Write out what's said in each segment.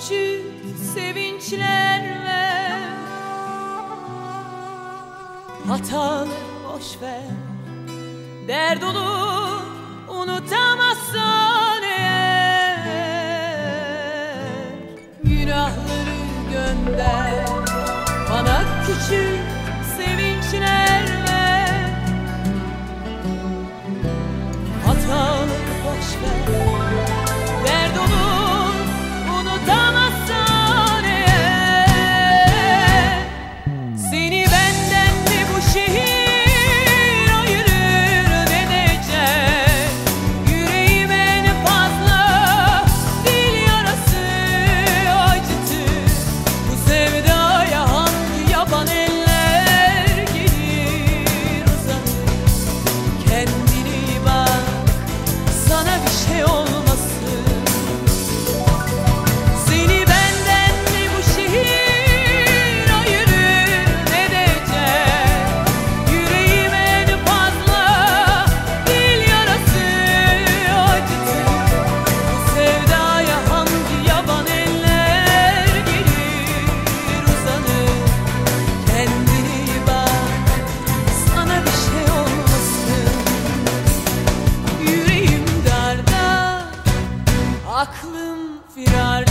küçük sevinçlerle. Hatalı boş ver Dert olur unutamazsan eğer. Günahları gönder bana küçük aklım firar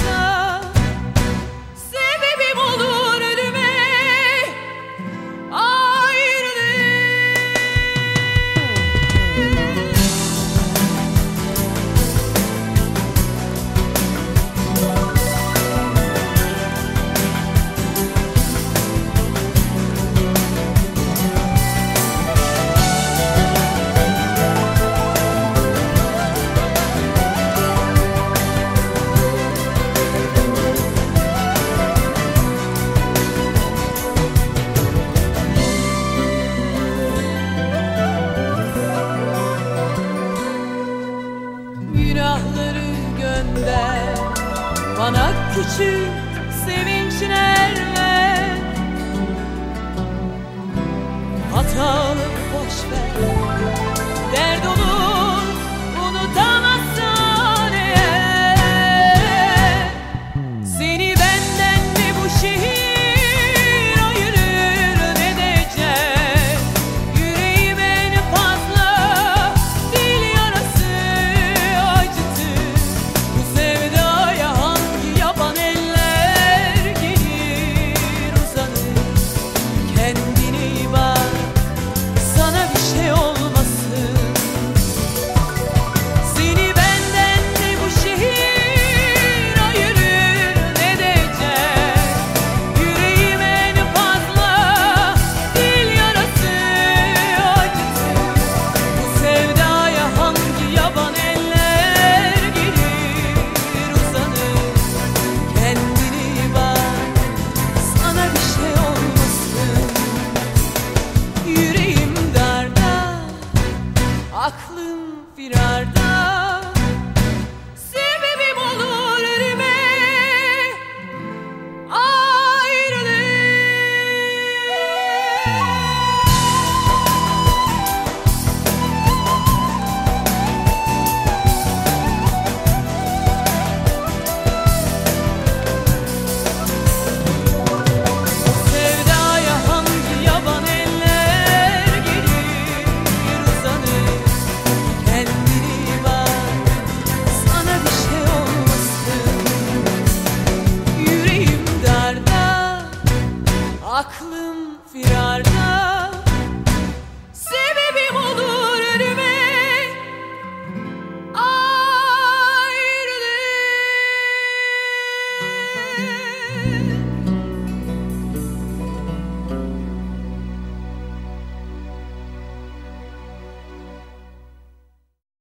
söyler Bana küçük sevinçin erler Hatalı boş ver.